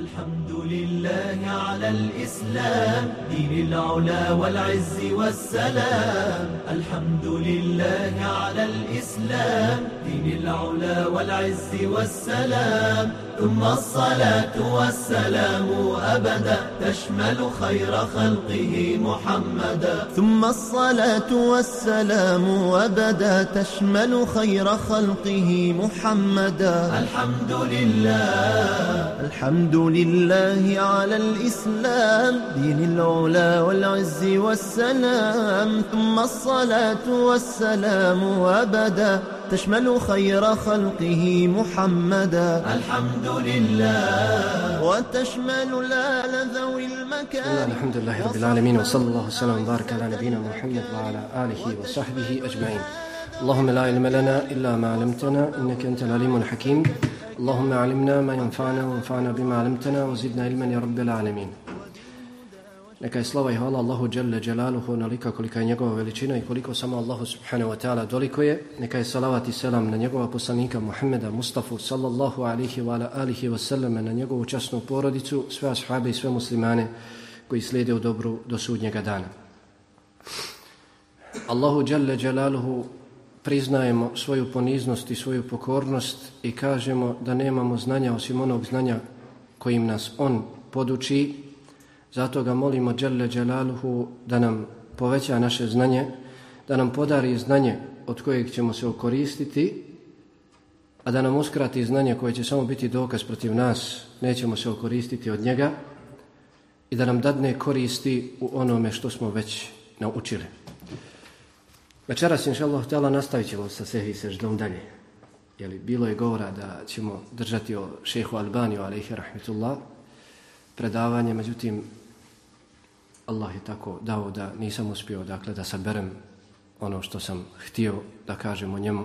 الحمد لله على الإسلام دين العلا والعز والسلام. الحمد لله على الإسلام دين العلا والعز والسلام. ثم الصلاة والسلام أبدا تشمل خير خلقه محمدا. ثم الصلاة والسلام أبدا تشمل خير خلقه محمدا. الحمد لله. الحمد لله على الإسلام دين العلا والعز والسلام. ثم الصلاة والسلام أبدا تشمل خير خلقه محمدا. الحمد لله وتشمل الآل ذوي المكارم الحمد لله رب العالمين وصلى الله وسلم وبارك على نبينا محمد وعلى آله وصحبه أجمعين. اللهم لا علم لنا إلا ما علمتنا إنك أنت العليم الحكيم. اللهم علمنا ما ينفعنا وانفعنا بما علمتنا وزدنا علما يا رب العالمين. Neka je slava i hvala Allahu Đelle Đelaluhu onolika kolika je njegova veličina i koliko samo Allahu Subhanahu wa ta'ala doliko je. Neka je salavat i selam na njegova poslanika Muhammeda Mustafa sallallahu alihi wa alihi wa sallam na njegovu časnu porodicu, sve ashabe i sve muslimane koji slijede u dobru do sudnjega dana. Allahu Đelle Đelaluhu priznajemo svoju poniznost i svoju pokornost i kažemo da nemamo znanja osim onog znanja kojim nas On poduči zato ga molimo Đelle Đelaluhu da nam poveća naše znanje, da nam podari znanje od kojeg ćemo se okoristiti, a da nam uskrati znanje koje će samo biti dokaz protiv nas, nećemo se okoristiti od njega i da nam dadne koristi u onome što smo već naučili. Večeras, inša Allah, htjela nastavit ćemo sa sehi seždom dalje. Jeli, bilo je govora da ćemo držati o šehu Albaniju, alaihi rahmetullah, predavanje, međutim, Allah je tako dao da nisam uspio dakle, da saberem ono što sam htio da kažem o njemu.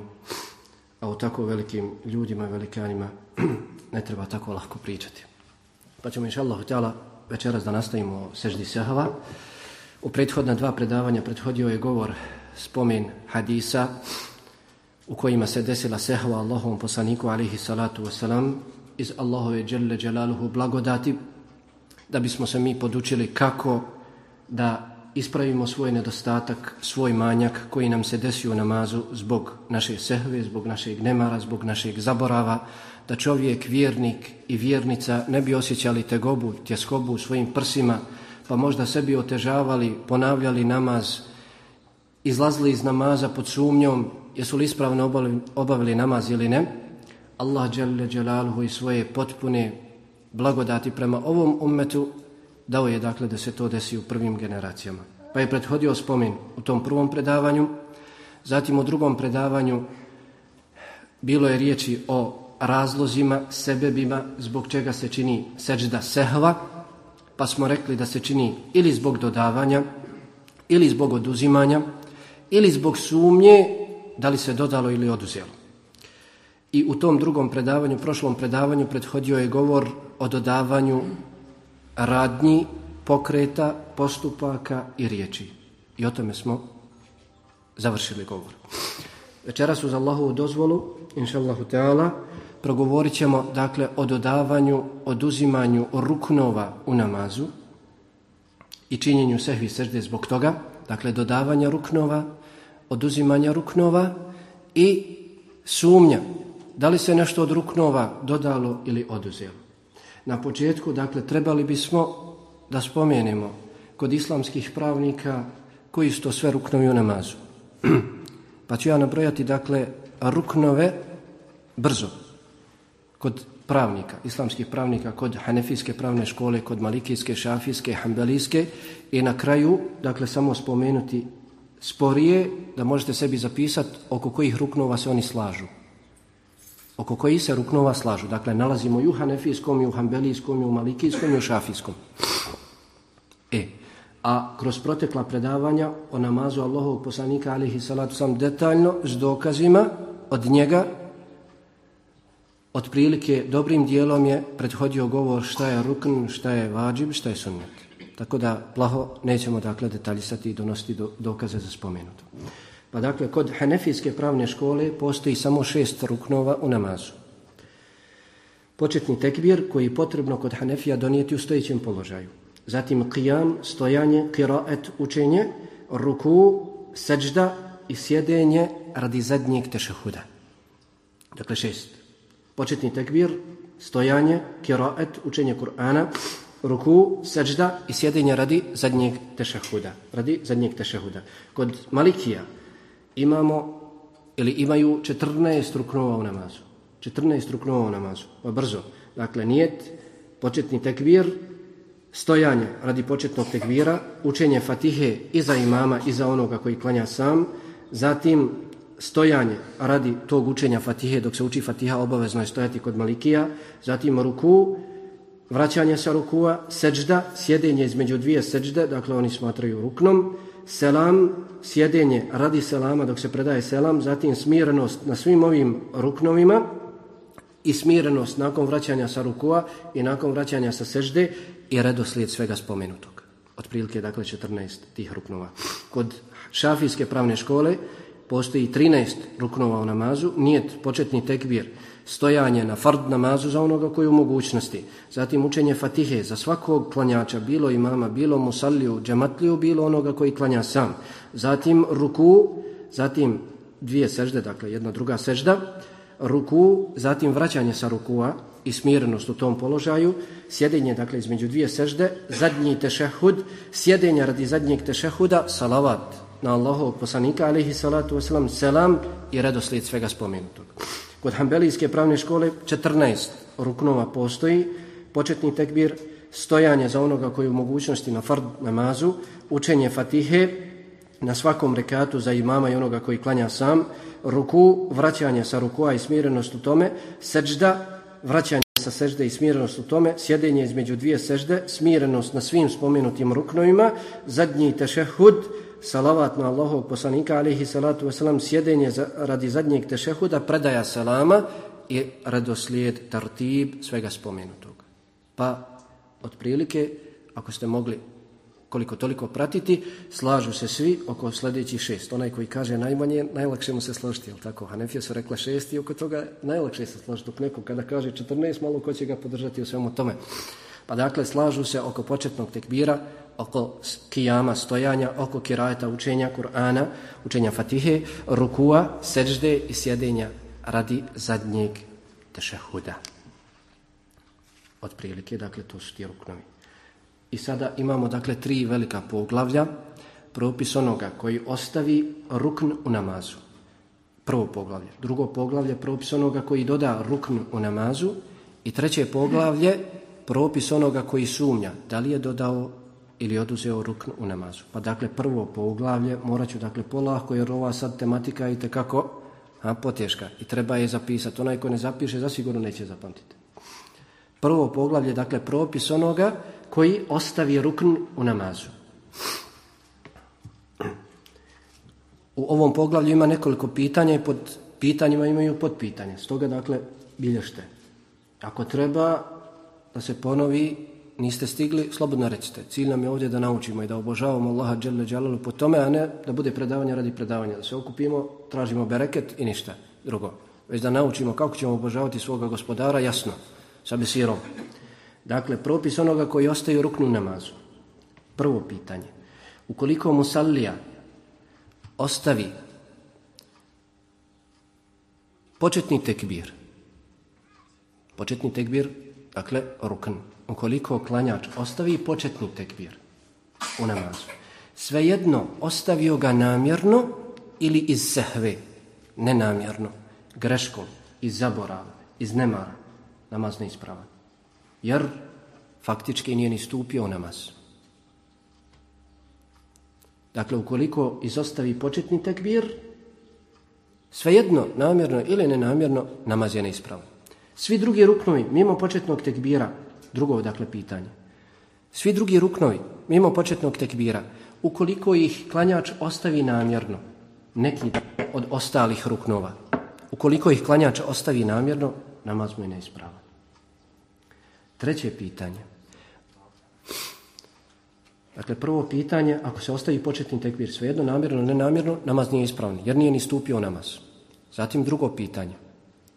A o tako velikim ljudima i velikanima ne treba tako lahko pričati. Pa ćemo inša Allah htjela večeras da nastavimo seždi sehava. U prethodna dva predavanja prethodio je govor spomen hadisa u kojima se desila sehva Allahovom poslaniku alihi salatu wasalam iz Allahove dželle dželaluhu blagodati da bismo se mi podučili kako da ispravimo svoj nedostatak, svoj manjak koji nam se desio u namazu zbog naše sehve, zbog našeg nemara, zbog našeg zaborava, da čovjek, vjernik i vjernica ne bi osjećali tegobu, tjeskobu u svojim prsima, pa možda sebi otežavali, ponavljali namaz, izlazili iz namaza pod sumnjom, jesu li ispravno obavili, namaz ili ne. Allah dželaluhu i svoje potpune blagodati prema ovom ummetu dao je dakle da se to desi u prvim generacijama. Pa je prethodio spomin u tom prvom predavanju, zatim u drugom predavanju bilo je riječi o razlozima, sebebima zbog čega se čini seđda sehva, pa smo rekli da se čini ili zbog dodavanja, ili zbog oduzimanja, ili zbog sumnje da li se dodalo ili oduzelo. I u tom drugom predavanju, prošlom predavanju, prethodio je govor o dodavanju radnji, pokreta, postupaka i riječi. I o tome smo završili govor. Večeras uz Allahovu dozvolu, inša Allahu Teala, progovorit ćemo dakle o dodavanju, oduzimanju ruknova u namazu i činjenju sehvi srde zbog toga, dakle dodavanja ruknova, oduzimanja ruknova i sumnja da li se nešto od ruknova dodalo ili oduzelo. Na početku, dakle, trebali bismo da spomenemo kod islamskih pravnika koji su to sve ruknovi u namazu. pa ću ja nabrojati, dakle, ruknove brzo. Kod pravnika, islamskih pravnika, kod hanefijske pravne škole, kod malikijske, šafijske, hambelijske i na kraju, dakle, samo spomenuti sporije da možete sebi zapisati oko kojih ruknova se oni slažu oko kojih se ruknova slažu. Dakle, nalazimo i u hanefijskom, i u hambelijskom, i u malikijskom, i u šafijskom. E, a kroz protekla predavanja o namazu Allahovog poslanika, alihi salatu sam detaljno, s dokazima od njega, otprilike dobrim dijelom je prethodio govor šta je rukn, šta je vađib, šta je sunnet. Tako da, plaho, nećemo dakle detaljisati i donositi do, dokaze za spomenuto. Pa dakle, kod hanefijske pravne škole postoji samo šest ruknova u namazu. početni tekbir koji je potrebno kod Hanefija donijeti u stojećem položaju. Zatim qiyam, stojanje, qiraet, učenje, ruku, seđda i sjedenje radi zadnjeg tešehuda. Dakle šest. Početni tekbir, stojanje, kiraet, učenje Kur'ana, ruku, seđda i sjedenje radi zadnjeg tešehuda. Radi zadnjeg tešehuda. Kod Malikija imamo ili imaju 14 ruknova u namazu. 14 ruknova u namazu. Pa brzo. Dakle, nijet, početni tekbir, stojanje radi početnog tekbira, učenje fatihe i za imama i za onoga koji klanja sam, zatim stojanje radi tog učenja fatihe, dok se uči fatiha obavezno je stojati kod malikija, zatim ruku, vraćanje sa rukua, seđda, sjedenje između dvije seđde, dakle oni smatraju ruknom, selam, sjedenje radi selama dok se predaje selam, zatim smirenost na svim ovim ruknovima i smirenost nakon vraćanja sa rukua i nakon vraćanja sa sežde i redoslijed svega spomenutog. Otprilike, dakle, 14 tih ruknova. Kod šafijske pravne škole postoji 13 ruknova u namazu, nijet početni tekbir, stojanje na fard namazu za onoga koji u mogućnosti, zatim učenje fatihe za svakog klanjača, bilo imama, bilo musalliju, džematliju, bilo onoga koji klanja sam, zatim ruku, zatim dvije sežde, dakle jedna druga sežda, ruku, zatim vraćanje sa rukua i smirenost u tom položaju, sjedenje dakle između dvije sežde, zadnji tešehud, sjedenje radi zadnjeg tešehuda, salavat na Allahovog poslanika, alaihi salatu wasalam, selam i redoslijed svega spomenutog. Kod Hanbelijske pravne škole 14 ruknova postoji, početni tekbir, stojanje za onoga koji u mogućnosti na fard namazu, učenje fatihe, na svakom rekatu za imama i onoga koji klanja sam, ruku, vraćanje sa rukua i smirenost u tome, seđda, vraćanje sa sežde i smirenost u tome, sjedenje između dvije sežde, smirenost na svim spomenutim ruknovima, zadnji tešehud, salavat na Allahov poslanika, alihi salatu wasalam, sjedenje za, radi zadnjeg tešehuda, predaja salama i radoslijed tartib svega spomenutog. Pa, otprilike, ako ste mogli koliko toliko pratiti, slažu se svi oko sljedećih šest. Onaj koji kaže najmanje, najlakše mu se složiti, jel tako? Hanefija su rekla šest i oko toga najlakše se složiti. Dok neko kada kaže 14, malo ko će ga podržati u svemu tome. Pa dakle, slažu se oko početnog tekbira, oko kijama, stojanja, oko kirajeta, učenja Kur'ana, učenja Fatihe, rukua, seđde i sjedenja radi zadnjeg tešehuda. Od prilike, dakle, to su ti ruknovi. I sada imamo dakle tri velika poglavlja. Propis onoga koji ostavi rukn u namazu. Prvo poglavlje. Drugo poglavlje propis onoga koji doda rukn u namazu. I treće poglavlje propis onoga koji sumnja da li je dodao ili oduzeo rukn u namazu. Pa dakle prvo poglavlje morat ću dakle polako jer ova sad tematika je tekako a, poteška i treba je zapisati. Onaj ko ne zapiše zasigurno neće zapamtiti. Prvo poglavlje dakle propis onoga koji ostavi rukn u namazu. U ovom poglavlju ima nekoliko pitanja i pod pitanjima imaju podpitanje. Stoga, dakle, bilješte. Ako treba da se ponovi, niste stigli, slobodno recite. Cilj nam je ovdje da naučimo i da obožavamo Allaha dželle džalalu po tome, a ne da bude predavanje radi predavanja. Da se okupimo, tražimo bereket i ništa drugo. Već da naučimo kako ćemo obožavati svoga gospodara, jasno, sa besirom. Dakle, propis onoga koji ostaju ruknu namazu. Prvo pitanje. Ukoliko musallija ostavi početni tekbir, početni tekbir, dakle, rukn. Ukoliko klanjač ostavi početni tekbir u namazu, svejedno ostavio ga namjerno ili iz sehve, nenamjerno, greškom, iz zaborava, iz nemara, namaz neispravan jer faktički nije ni stupio u namaz. Dakle, ukoliko izostavi početni tekbir, svejedno, namjerno ili nenamjerno, namaz je neispravan. Svi drugi ruknovi, mimo početnog tekbira, drugo, dakle, pitanje. Svi drugi ruknovi, mimo početnog tekbira, ukoliko ih klanjač ostavi namjerno, neki od ostalih ruknova, ukoliko ih klanjač ostavi namjerno, namaz mu je neispravan. Treće pitanje. Dakle, prvo pitanje, ako se ostavi početni tekbir, svejedno, namjerno, nenamjerno, namaz nije ispravni, jer nije ni stupio namaz. Zatim drugo pitanje.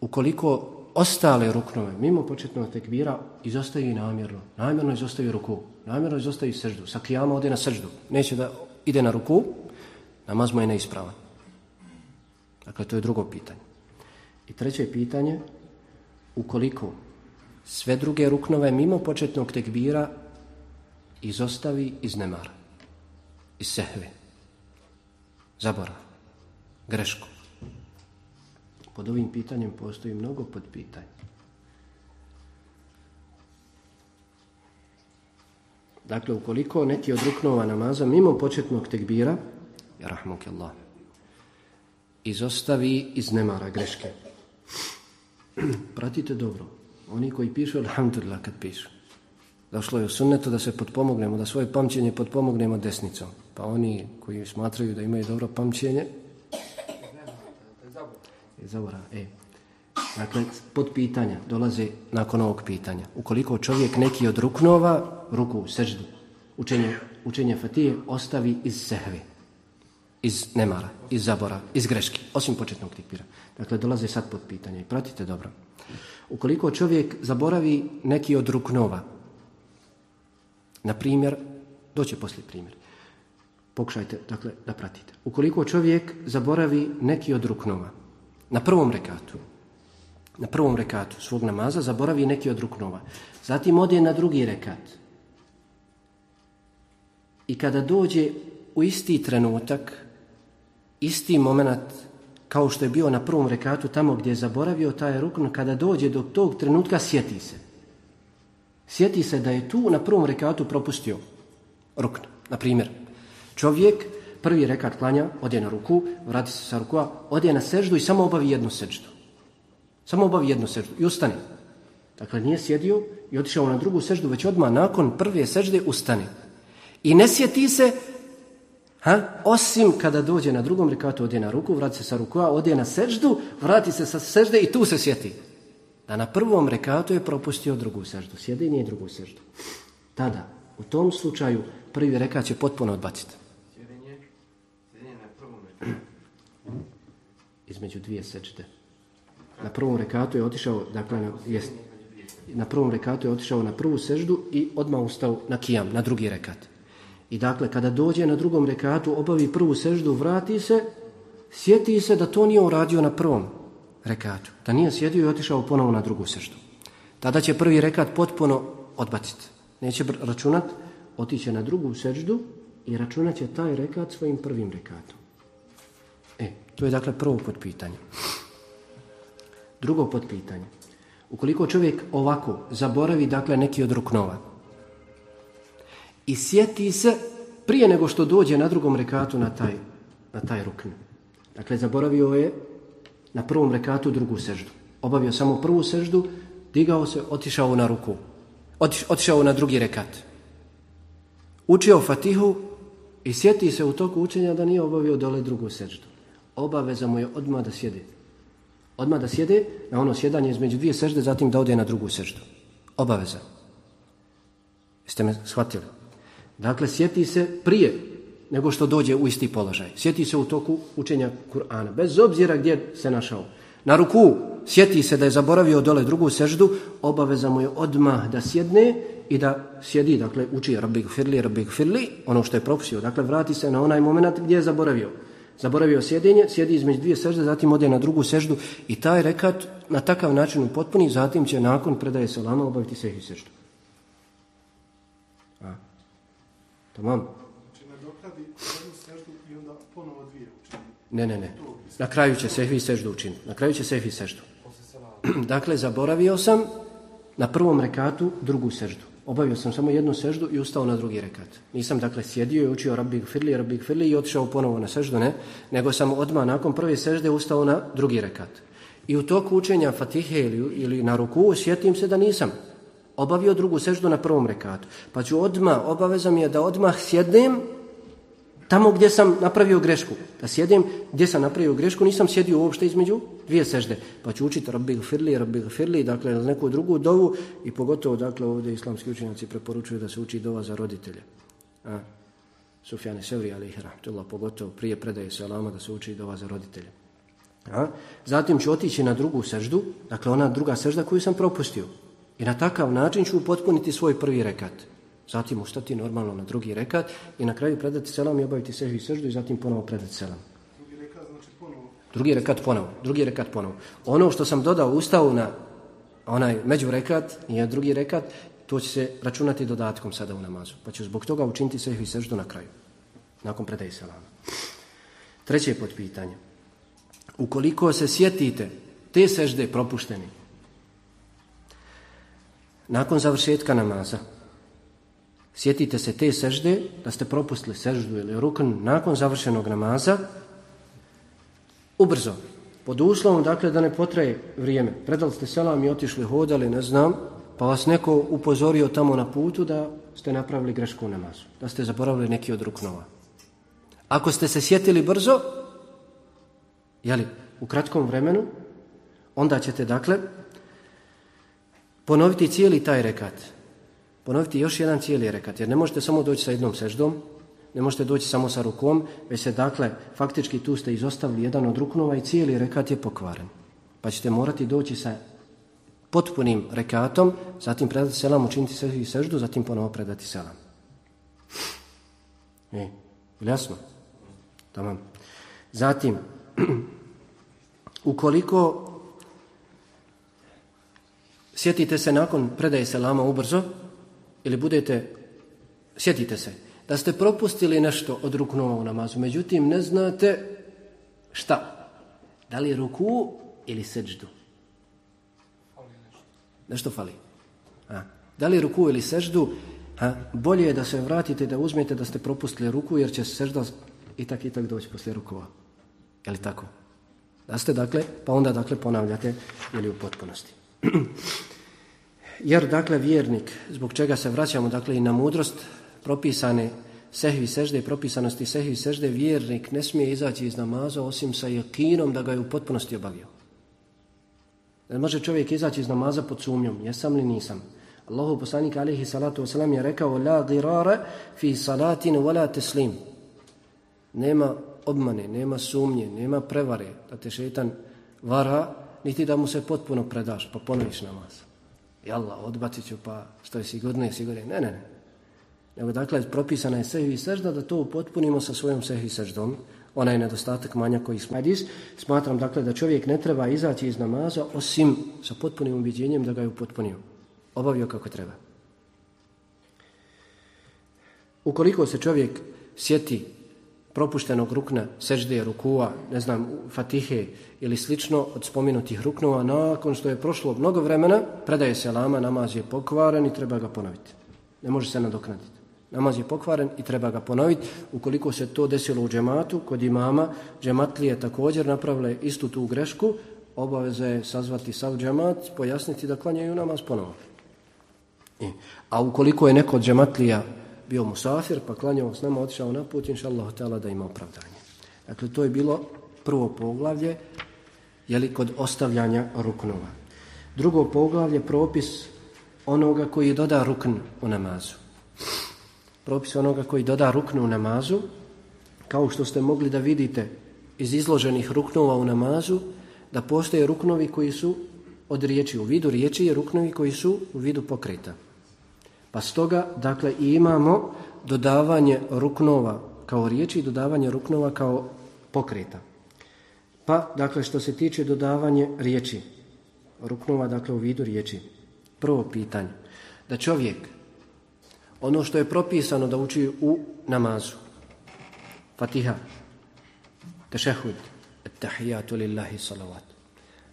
Ukoliko ostale ruknove, mimo početnog tekbira, izostavi namjerno. Namjerno izostavi ruku. Namjerno izostavi srždu. Sa kijama ode na srždu. Neće da ide na ruku, namaz mu je neispravan. Dakle, to je drugo pitanje. I treće pitanje, ukoliko sve druge ruknove mimo početnog tekbira izostavi iz nemara, iz sehve, zabora, grešku. Pod ovim pitanjem postoji mnogo podpitanja. Dakle, ukoliko neki od ruknova namaza mimo početnog tekbira, Allah, izostavi iz nemara greške. Pratite dobro. Oni koji pišu, alhamdulillah, kad pišu. Došlo je u sunnetu da se potpomognemo, da svoje pamćenje potpomognemo desnicom. Pa oni koji smatraju da imaju dobro pamćenje, zaborav. E. Dakle, pod pitanja dolaze nakon ovog pitanja. Ukoliko čovjek neki od ruknova, ruku u seždu, učenje, učenje fatije, ostavi iz sehve, iz nemara, iz zabora, iz greške, osim početnog tikbira. Dakle, dolaze sad pod pitanje i pratite dobro. Ukoliko čovjek zaboravi neki od ruknova, na primjer, doće poslije primjer, pokušajte dakle, da pratite. Ukoliko čovjek zaboravi neki od ruknova, na prvom rekatu, na prvom rekatu svog namaza zaboravi neki od ruknova. Zatim ode na drugi rekat. I kada dođe u isti trenutak, isti moment kao što je bio na prvom rekatu tamo gdje je zaboravio taj rukn, kada dođe do tog trenutka sjeti se. Sjeti se da je tu na prvom rekatu propustio rukn. Na primjer, čovjek prvi rekat klanja, ode na ruku, vrati se sa rukua, ode na seždu i samo obavi jednu seždu. Samo obavi jednu seždu i ustane. Dakle, nije sjedio i otišao na drugu seždu, već odmah nakon prve sežde ustane. I ne sjeti se, ha, osim kada dođe na drugom rekatu, ode na ruku, vrati se sa rukua, ode na seždu, vrati se sa sežde i tu se sjeti. Da na prvom rekatu je propustio drugu seždu. Sjede i drugu seždu. Tada, u tom slučaju, prvi rekat će potpuno odbaciti. Između dvije sečde. Na prvom rekatu je otišao, dakle, na, jest, na prvom rekatu je otišao na prvu seždu i odmah ustao na kijam, na drugi rekat. I dakle, kada dođe na drugom rekatu, obavi prvu seždu, vrati se, sjeti se da to nije uradio na prvom rekatu. Da nije sjedio i otišao ponovo na drugu seždu. Tada će prvi rekat potpuno odbaciti. Neće računat, otiće na drugu seždu i računat će taj rekat svojim prvim rekatom. To je dakle prvo potpitanje. Drugo potpitanje. Ukoliko čovjek ovako zaboravi dakle neki od ruknova i sjeti se prije nego što dođe na drugom rekatu na taj, na taj rukn. Dakle, zaboravio je na prvom rekatu drugu seždu. Obavio samo prvu seždu, digao se, otišao na ruku. otišao na drugi rekat. Učio fatihu i sjeti se u toku učenja da nije obavio dole drugu seždu obaveza mu je odmah da sjede. Odmah da sjede na ono sjedanje između dvije sežde, zatim da ode na drugu seždu. Obaveza. Jeste me shvatili? Dakle, sjeti se prije nego što dođe u isti položaj. Sjeti se u toku učenja Kur'ana. Bez obzira gdje se našao. Na ruku sjeti se da je zaboravio dole drugu seždu, obaveza mu je odmah da sjedne i da sjedi, dakle, uči rabbi firli, rabbi firli, ono što je propusio. Dakle, vrati se na onaj moment gdje je zaboravio. Zaboravio sjedenje, sjedi između dvije sežde, zatim ode na drugu seždu i taj rekat na takav način upotpuni, zatim će nakon predaje salama obaviti sehvi seždu. A. Tamam. Znači seždu i onda ponovo dvije Ne, ne, ne. Na kraju će sehvi seždu učiniti. Na kraju će sehvi seždu. dakle, zaboravio sam na prvom rekatu drugu seždu. Obavio sam samo jednu seždu i ustao na drugi rekat. Nisam dakle sjedio i učio rabbi firli, rabbi firli i otišao ponovo na seždu, ne. Nego sam odmah nakon prve sežde ustao na drugi rekat. I u toku učenja fatihe ili, ili na ruku sjetim se da nisam obavio drugu seždu na prvom rekatu. Pa ću odmah, obaveza mi je da odmah sjednem Tamo gdje sam napravio grešku, da sjedim gdje sam napravio grešku, nisam sjedio uopšte između dvije sežde. Pa ću učiti Rabbi Gfirli, Rabbi Gfirli, dakle neku drugu dovu i pogotovo dakle ovdje islamski učenjaci preporučuju da se uči dova za roditelje. A, Sufjane Sevri, ali rahmatullah, pogotovo prije predaje salama da se uči dova za roditelje. A? Zatim ću otići na drugu seždu, dakle ona druga sežda koju sam propustio. I na takav način ću upotpuniti svoj prvi rekat. Zatim ustati normalno na drugi rekat i na kraju predati selam i obaviti sehvi seždu i zatim ponovo predati selam. Drugi rekat znači ponovo? Drugi rekat ponovo. Drugi rekat ponovo. Ono što sam dodao ustavu na onaj među rekat i drugi rekat, to će se računati dodatkom sada u namazu. Pa ću zbog toga učiniti sehvi seždu na kraju. Nakon predaje selama. Treće pitanje. Ukoliko se sjetite te sežde propušteni, nakon završetka namaza, sjetite se te sežde, da ste propustili seždu ili rukn nakon završenog namaza, ubrzo, pod uslovom dakle da ne potraje vrijeme. Predali ste selam i otišli hodali, ne znam, pa vas neko upozorio tamo na putu da ste napravili grešku u namazu, da ste zaboravili neki od ruknova. Ako ste se sjetili brzo, jeli, u kratkom vremenu, onda ćete dakle ponoviti cijeli taj rekat. Ponoviti još jedan cijeli rekat, jer ne možete samo doći sa jednom seždom, ne možete doći samo sa rukom, već se dakle, faktički tu ste izostavili jedan od ruknova i cijeli rekat je pokvaren. Pa ćete morati doći sa potpunim rekatom, zatim predati selam, učiniti se i seždu, zatim ponovo predati selam. E, jasno? Tamam. Zatim, ukoliko sjetite se nakon predaje selama ubrzo, ili budete, sjetite se, da ste propustili nešto od ruknova u namazu, međutim ne znate šta, da li ruku ili seđdu. Nešto fali. A, da li ruku ili seždu, a, bolje je da se vratite da uzmete da ste propustili ruku jer će sežda i tak i tak doći poslije rukova. Je li tako? Da ste dakle, pa onda dakle ponavljate ili u potpunosti. Jer dakle vjernik, zbog čega se vraćamo dakle i na mudrost propisane sehvi sežde propisanosti sehvi sežde, vjernik ne smije izaći iz namaza osim sa jakinom da ga je u potpunosti obavio. Ne može čovjek izaći iz namaza pod sumnjom, jesam li nisam. Allahu poslanik alihi salatu wasalam je rekao la dirara fi salatin wala teslim. Nema obmane, nema sumnje, nema prevare da te šetan vara, niti da mu se potpuno predaš pa ponoviš namaz. I Allah, odbacit ću pa što je sigurno i sigurno. Ne, ne, ne. Nego dakle, propisana je sehvi sežda da to upotpunimo sa svojom sehvi seždom. Onaj nedostatak manja koji smo. Smatram dakle da čovjek ne treba izaći iz namaza osim sa potpunim ubiđenjem da ga je upotpunio. Obavio kako treba. Ukoliko se čovjek sjeti propuštenog rukna, sežde, rukua, ne znam, fatihe ili slično od spomenutih ruknova, nakon što je prošlo mnogo vremena, predaje se lama, namaz je pokvaren i treba ga ponoviti. Ne može se nadoknaditi. Namaz je pokvaren i treba ga ponoviti. Ukoliko se to desilo u džematu, kod imama, džematlije također napravile istu tu grešku, obaveza je sazvati sav džemat, pojasniti da klanjaju namaz ponovo. A ukoliko je neko od džematlija bio musafir, pa klanjao s nama, otišao na put, inša Allah, da ima opravdanje. Dakle, to je bilo prvo poglavlje, jeli kod ostavljanja ruknova. Drugo poglavlje, propis onoga koji doda rukn u namazu. Propis onoga koji doda rukn u namazu, kao što ste mogli da vidite iz izloženih ruknova u namazu, da postoje ruknovi koji su od riječi u vidu riječi i ruknovi koji su u vidu pokreta. Pa stoga, dakle, imamo dodavanje ruknova kao riječi i dodavanje ruknova kao pokreta. Pa, dakle, što se tiče dodavanje riječi, ruknova, dakle, u vidu riječi. Prvo pitanje, da čovjek, ono što je propisano da uči u namazu, fatiha, tešehud, tahijatu lillahi salavat.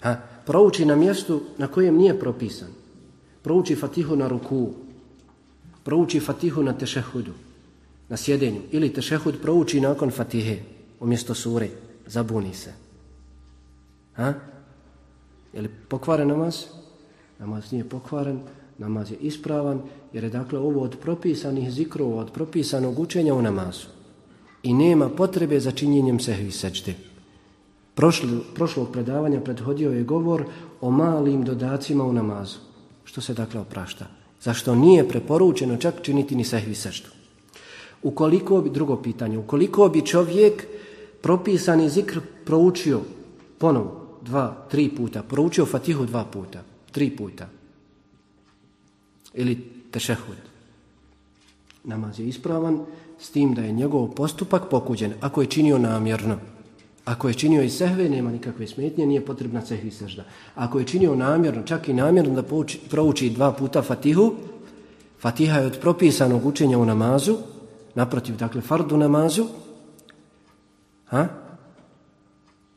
Ha, prouči na mjestu na kojem nije propisan. Prouči fatihu na ruku, prouči fatihu na tešehudu, na sjedenju, ili tešehud prouči nakon fatihe, umjesto sure, zabuni se. Ha? Je li pokvaren namaz? Namaz nije pokvaren, namaz je ispravan, jer je dakle ovo od propisanih zikrova, od propisanog učenja u namazu. I nema potrebe za činjenjem sehvi sečde. Prošlo, prošlog predavanja prethodio je govor o malim dodacima u namazu. Što se dakle oprašta? Zašto nije preporučeno čak činiti ni sehvi sečdu? Ukoliko bi, drugo pitanje, ukoliko bi čovjek propisani zikr proučio ponovo, dva, tri puta, proučio Fatihu dva puta, tri puta, ili tešehud. Namaz je ispravan s tim da je njegov postupak pokuđen, ako je činio namjerno. Ako je činio i sehve, nema nikakve smetnje, nije potrebna sehvi sežda. Ako je činio namjerno, čak i namjerno da pouči, prouči dva puta Fatihu, Fatiha je od propisanog učenja u namazu, naprotiv, dakle, fardu namazu, ha?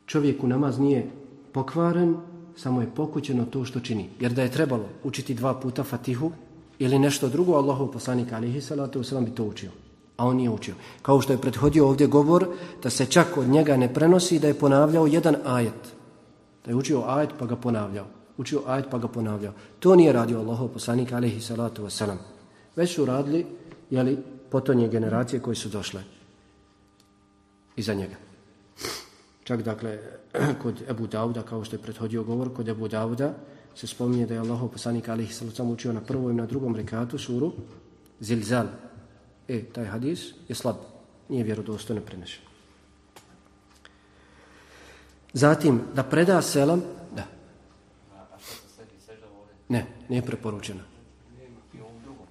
čovjeku namaz nije pokvaren, samo je pokućeno to što čini. Jer da je trebalo učiti dva puta Fatihu ili nešto drugo, Allahov poslanik alihi salatu bi to učio. A on nije učio. Kao što je prethodio ovdje govor da se čak od njega ne prenosi da je ponavljao jedan ajet. Da je učio ajet pa ga ponavljao. Učio ajet pa ga ponavljao. To nije radio Allahov poslanik alihi salatu wasalam. Već su radili jeli, potonje generacije koje su došle iza njega. Čak dakle, kod Ebu Dauda, kao što je prethodio govor, kod Ebu Dauda se spominje da je Allahov poslanik alihi sallam učio na prvom i na drugom rekatu suru Zilzal. E, taj hadis je slab, nije vjerodostojno prenešen. Zatim, da preda selam, da. Ne, nije preporučeno.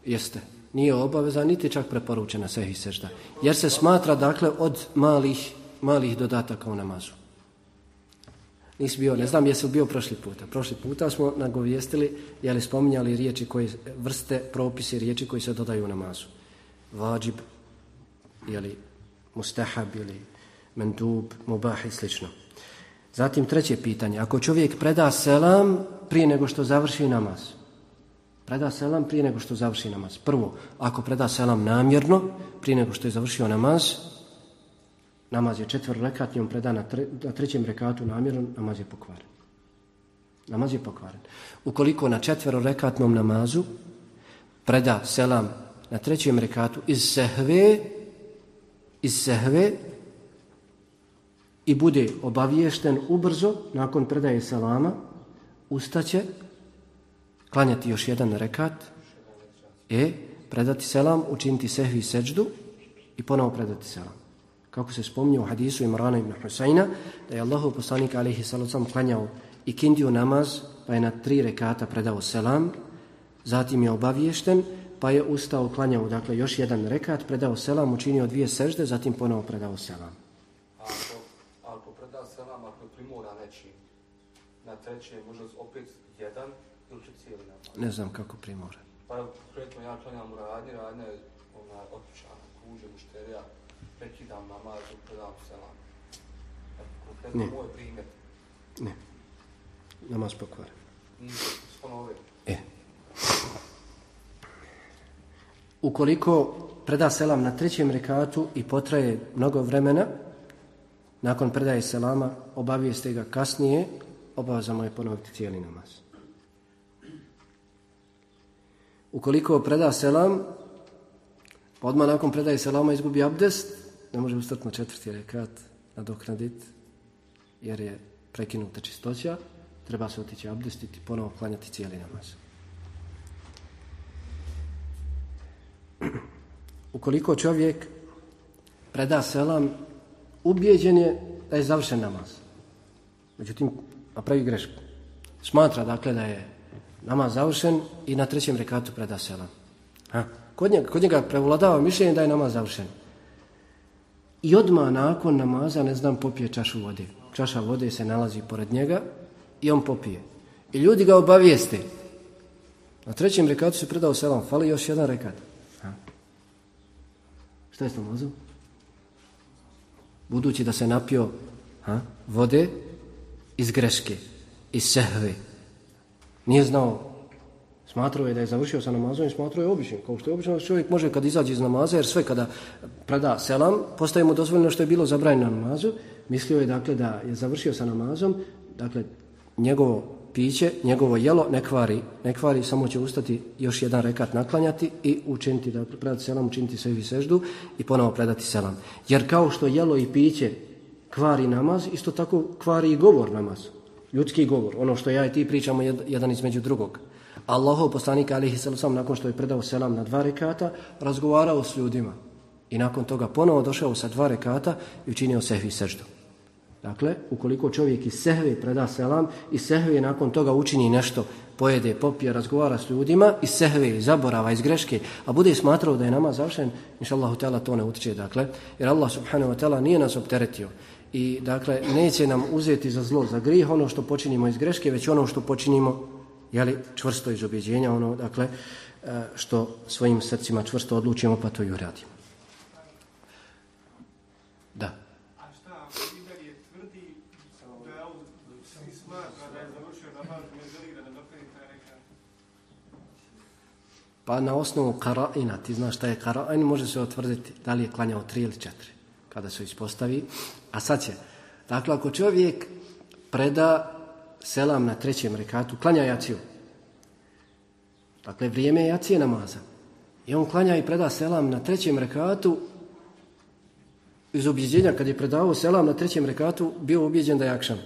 Jeste. Nije obaveza, niti čak preporučena sehi sežda. Jer se smatra, dakle, od malih, malih dodataka u namazu. Nisi bio, ne znam jesi bio prošli puta. Prošli puta smo nagovijestili, jeli spominjali riječi koje, vrste, propisi riječi koji se dodaju u namazu. Vađib, jeli mustahab, ili mendub, mubah i slično. Zatim treće pitanje. Ako čovjek preda selam prije nego što završi namaz. Preda selam prije nego što završi namaz. Prvo, ako preda selam namjerno, prije nego što je završio namaz, namaz je četvr rekatni, on preda na, tre, na trećem rekatu namjerno, namaz je pokvaren. Namaz je pokvaren. Ukoliko na četvero rekatnom namazu preda selam na trećem rekatu. Iz sehve, iz sehve i bude obaviješten ubrzo nakon predaje selama, ustaće, klanjati još jedan rekat, e, predati selam, učiniti sehvi seđdu i ponovo predati selam. Kako se spominje u hadisu Imrana ibn Husayna, da je Allahu poslanik alaihi sallam klanjao i kindiju namaz, pa je na tri rekata predao selam, zatim je obaviješten, pa je ustao, klanjao, dakle, još jedan rekat, predao selam, učinio dvije sežde, zatim ponovo predao selam. Ako, ako preda selam, ako je primora neći, na treće može opet jedan ili će cijeli namaz? Ne znam kako primora. Pa, konkretno, ja klanjam u radnji, radnja je ona otičana, kuže, mušterija, prekidam namaz, predam selam. Konkretno, Ne. moj primjer. Ne. Namaz. Nije sponovio. E. Ukoliko preda selam na trećem rekatu i potraje mnogo vremena, nakon predaje selama, obavijeste ga kasnije, obaveza mu je ponoviti cijeli namaz. Ukoliko preda selam, pa odmah nakon predaje selama izgubi abdest, ne može ustati na četvrti rekat, nadoknadit, jer je prekinuta čistoća, treba se otići abdestiti, ponovo klanjati cijeli namaz. Ukoliko čovjek preda selam, ubijeđen je da je završen namaz. Međutim, napravi grešku. Smatra dakle da je namaz završen i na trećem rekatu preda selam. Ha? Kod, njega, kod njega prevladava mišljenje da je namaz završen. I odmah nakon namaza, ne znam, popije čašu vode. Čaša vode se nalazi pored njega i on popije. I ljudi ga obavijeste. Na trećem rekatu se predao selam, fali još jedan rekat. Šta je s namazom? Budući da se napio ha, vode iz greške, iz sehve. Nije znao, smatrao je da je završio sa namazom i smatrao je obično. Kao što je obično, čovjek može kad izađe iz namaza, jer sve kada preda selam, postaje mu dozvoljeno što je bilo zabranjeno na namazu, mislio je dakle da je završio sa namazom, dakle njegovo piće, njegovo jelo ne kvari, ne kvari, samo će ustati još jedan rekat naklanjati i učiniti, dakle, predati selam, učiniti sebi seždu i ponovo predati selam. Jer kao što jelo i piće kvari namaz, isto tako kvari i govor namaz. Ljudski govor, ono što ja i ti pričamo jed- jedan između drugog. Allahov poslanik alihi nakon što je predao selam na dva rekata, razgovarao s ljudima. I nakon toga ponovo došao sa dva rekata i učinio sehvi seždu. Dakle, ukoliko čovjek iz sehve preda selam i sehve nakon toga učini nešto, pojede, popije, razgovara s ljudima, iz sehve, zaborava, iz greške, a bude smatrao da je nama završen, inša Allahu to ne utiče, dakle, jer Allah subhanahu wa ta'ala nije nas opteretio i dakle neće nam uzeti za zlo, za grih ono što počinimo iz greške, već ono što počinimo jeli, čvrsto iz objeđenja, ono dakle e, što svojim srcima čvrsto odlučimo pa to i uradimo. Da. A šta, ako i dalje tvrdi da je svi smatra da je završio namaz, ne želi da nadopunji taj rekat? Pa na osnovu karaina, ti znaš šta je karain, može se otvrditi da li je klanjao tri ili četiri kada se ispostavi. A sad će, dakle, ako čovjek preda selam na trećem rekatu, klanja jaciju. Dakle, vrijeme je jacije namaza. I on klanja i preda selam na trećem rekatu iz objeđenja, kad je predavao selam na trećem rekatu, bio objeđen da je akšan.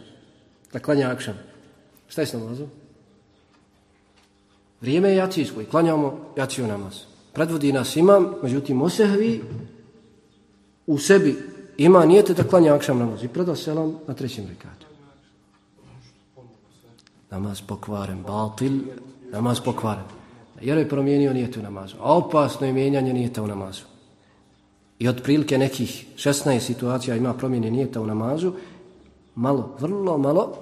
Da klanja akšan. Šta je s namazom? Vrijeme je jacijsko i klanjamo jaciju namaz. Predvodi nas imam, međutim osehvi u sebi ima nijete da klanja akšam namaz i preda selam na trećem rekatu. Namaz pokvaren, batil, namaz pokvaren. Jer je promijenio nijetu namazu. A opasno je mijenjanje nijeta u namazu. I otprilike nekih 16 situacija ima promjene nijeta u namazu, malo, vrlo malo,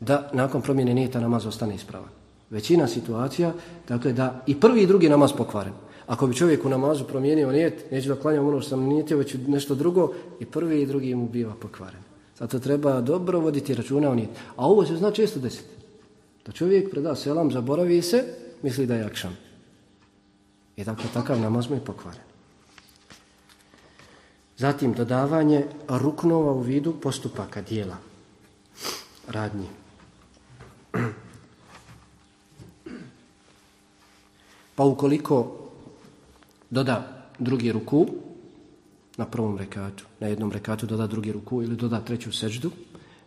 da nakon promjene nijeta namaz ostane ispravan. Većina situacija, dakle da i prvi i drugi namaz pokvaren. Ako bi čovjek u namazu promijenio nijet, neće da klanjam ono što sam nijetio, već nešto drugo, i prvi i drugi mu biva pokvaren. Zato treba dobro voditi računa o nijet. A ovo se zna često desiti. Da čovjek preda selam, zaboravi se, misli da je akšan. I dakle, takav namaz mu je pokvaren. Zatim, dodavanje ruknova u vidu postupaka dijela. Radnji. Pa ukoliko doda drugi ruku na prvom rekatu, na jednom rekatu doda drugi ruku ili doda treću seždu,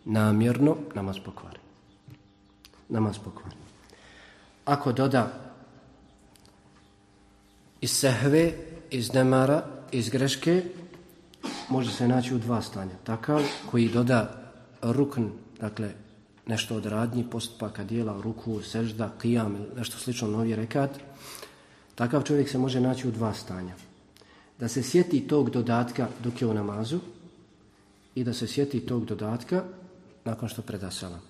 namjerno namaz pokvari. Namaz pokvari. Ako doda iz sehve, iz nemara, iz greške, može se naći u dva stanja. Takav koji doda rukn, dakle nešto od radnji, postupaka dijela, ruku, sežda, kijam, nešto slično novi rekat, Takav čovjek se može naći u dva stanja. Da se sjeti tog dodatka dok je u namazu i da se sjeti tog dodatka nakon što preda salam.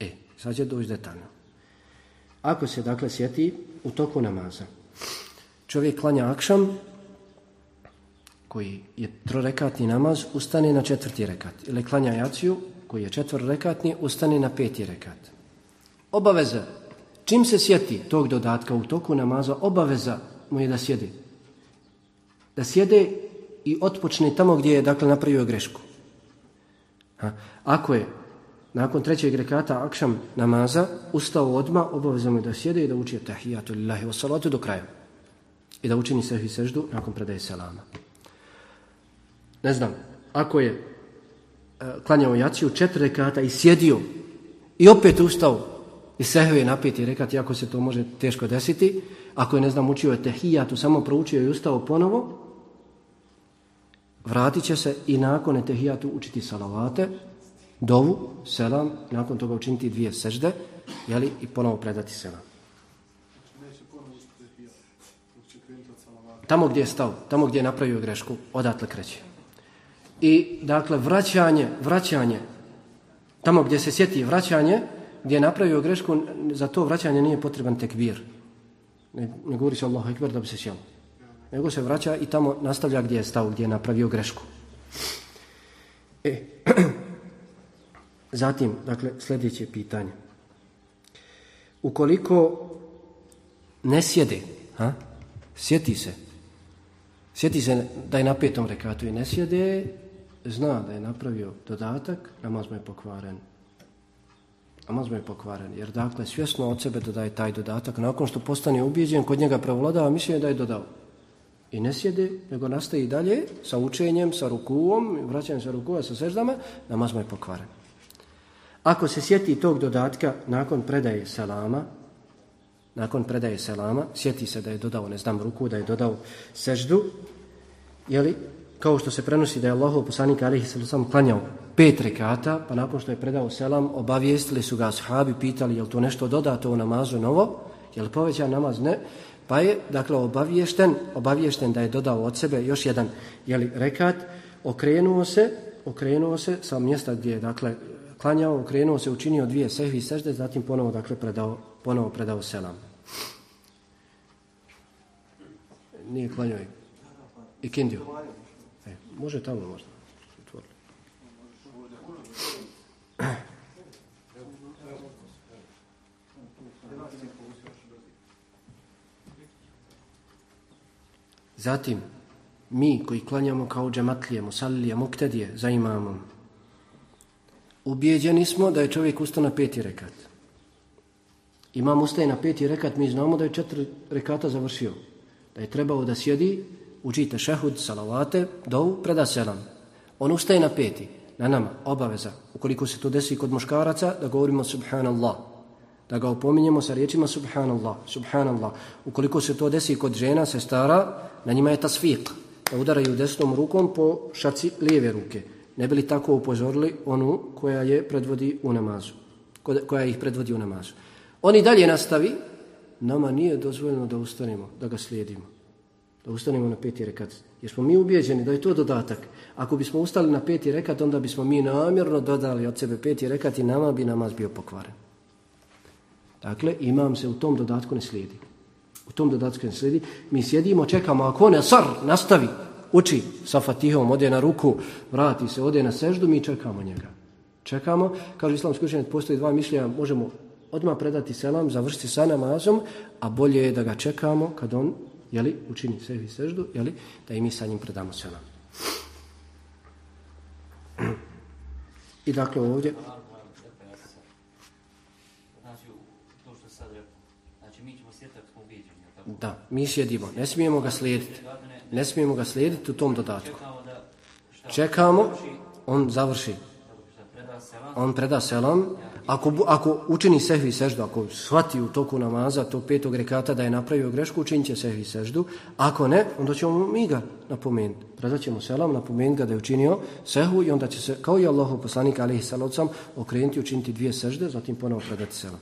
E, sad će doći detaljno. Ako se dakle sjeti u toku namaza, čovjek klanja akšam, koji je trorekatni namaz, ustane na četvrti rekat. Ili klanja jaciju, koji je četvrrekatni, ustane na peti rekat. Obaveza Čim se sjeti tog dodatka u toku namaza, obaveza mu je da sjede. Da sjede i otpočne tamo gdje je dakle napravio grešku. Ha. Ako je nakon trećeg rekata akšam namaza ustao odma mu je da sjede i da uči tahijatu lillahi wa salatu do kraja. I da učini sehvi seždu nakon predaje selama. Ne znam, ako je klanjao jaciju četiri rekata i sjedio i opet ustao i sehve napeti rekat, jako se to može teško desiti. Ako je, ne znam, učio je tehijatu, samo proučio i ustao ponovo, vratit će se i nakon etehijatu učiti salavate, dovu, selam, nakon toga učiniti dvije sežde, jeli, i ponovo predati selam. Tamo gdje je stao, tamo gdje je napravio grešku, odatle kreće. I, dakle, vraćanje, vraćanje, tamo gdje se sjeti vraćanje, gdje je napravio grešku, za to vraćanje nije potreban tekbir. Ne, ne govori se Allahu Ekber da bi se sjelo. Nego se vraća i tamo nastavlja gdje je stao, gdje je napravio grešku. E, zatim, dakle, sljedeće pitanje. Ukoliko ne sjede, ha? sjeti se, sjeti se da je na petom rekatu i ne sjede, zna da je napravio dodatak, namaz mu je pokvaren namaz mu je pokvaren. Jer dakle, svjesno od sebe dodaje taj dodatak. Nakon što postane ubijeđen, kod njega prevladava mišljenje da je dodao. I ne sjede, nego nastaje i dalje sa učenjem, sa rukuvom, vraćanjem sa rukuva, sa seždama, namaz mu je pokvaren. Ako se sjeti tog dodatka nakon predaje salama, nakon predaje salama, sjeti se da je dodao, ne znam, ruku, da je dodao seždu, jeli, kao što se prenosi da je Allahov poslanik alihi sallam klanjao pet rekata, pa nakon što je predao selam, obavijestili su ga ashabi, pitali je li to nešto dodato u namazu novo, je li povećan namaz? Ne. Pa je, dakle, obaviješten, obaviješten da je dodao od sebe još jedan, je li rekat, okrenuo se, okrenuo se sa mjesta gdje je, dakle, klanjao, okrenuo se, učinio dvije sehvi sežde, zatim ponovo, dakle, predao, ponovo predao selam. Nije klanjao i kindiju. Može tamo možda. Zatim, mi koji klanjamo kao džematlije, musallije, muktedije za imamom, ubijeđeni smo da je čovjek ustao na peti rekat. Imam ustaje na peti rekat, mi znamo da je četiri rekata završio. Da je trebao da sjedi, učite šehud, salavate, dovu, preda selam. On ustaje na peti, na nama, obaveza. Ukoliko se to desi kod muškaraca, da govorimo subhanallah. Da ga opominjemo sa riječima subhanallah, subhanallah. Ukoliko se to desi kod žena, sestara, na njima je tasfiq. Da udaraju desnom rukom po šaci lijeve ruke. Ne bili tako upozorili onu koja je predvodi u namazu. Koja ih predvodi u namazu. Oni dalje nastavi, nama nije dozvoljeno da ustanemo, da ga slijedimo. Da ustanemo na peti rekat. Jer smo mi ubijeđeni da je to dodatak. Ako bismo ustali na peti rekat, onda bismo mi namjerno dodali od sebe peti rekat i nama bi namaz bio pokvaren. Dakle, imam se u tom dodatku ne slijedi. U tom dodatku ne slijedi. Mi sjedimo, čekamo, ako on sar nastavi, uči sa fatihom, ode na ruku, vrati se, ode na seždu, mi čekamo njega. Čekamo, kaže islamski učenje, postoji dva mišljenja, možemo odmah predati selam, završiti sa namazom, a bolje je da ga čekamo kad on jeli, učini sebi seždu, jeli, da i mi sa njim predamo selam. I dakle ovdje... Da, mi sjedimo, ne smijemo ga slijediti. Ne smijemo ga slijediti u tom dodatku. Čekamo, on završi. On preda selam. Ako, ako učini sehvi seždu, ako shvati u toku namaza tog petog rekata da je napravio grešku, učinit će sehvi seždu. Ako ne, onda ćemo mi ga napomenuti. Predat ćemo selam, napomenuti ga da je učinio sehvu i onda će se, kao i Allahov poslanik, alihi salavcam, okrenuti, učiniti dvije sežde, zatim ponovo predati selam.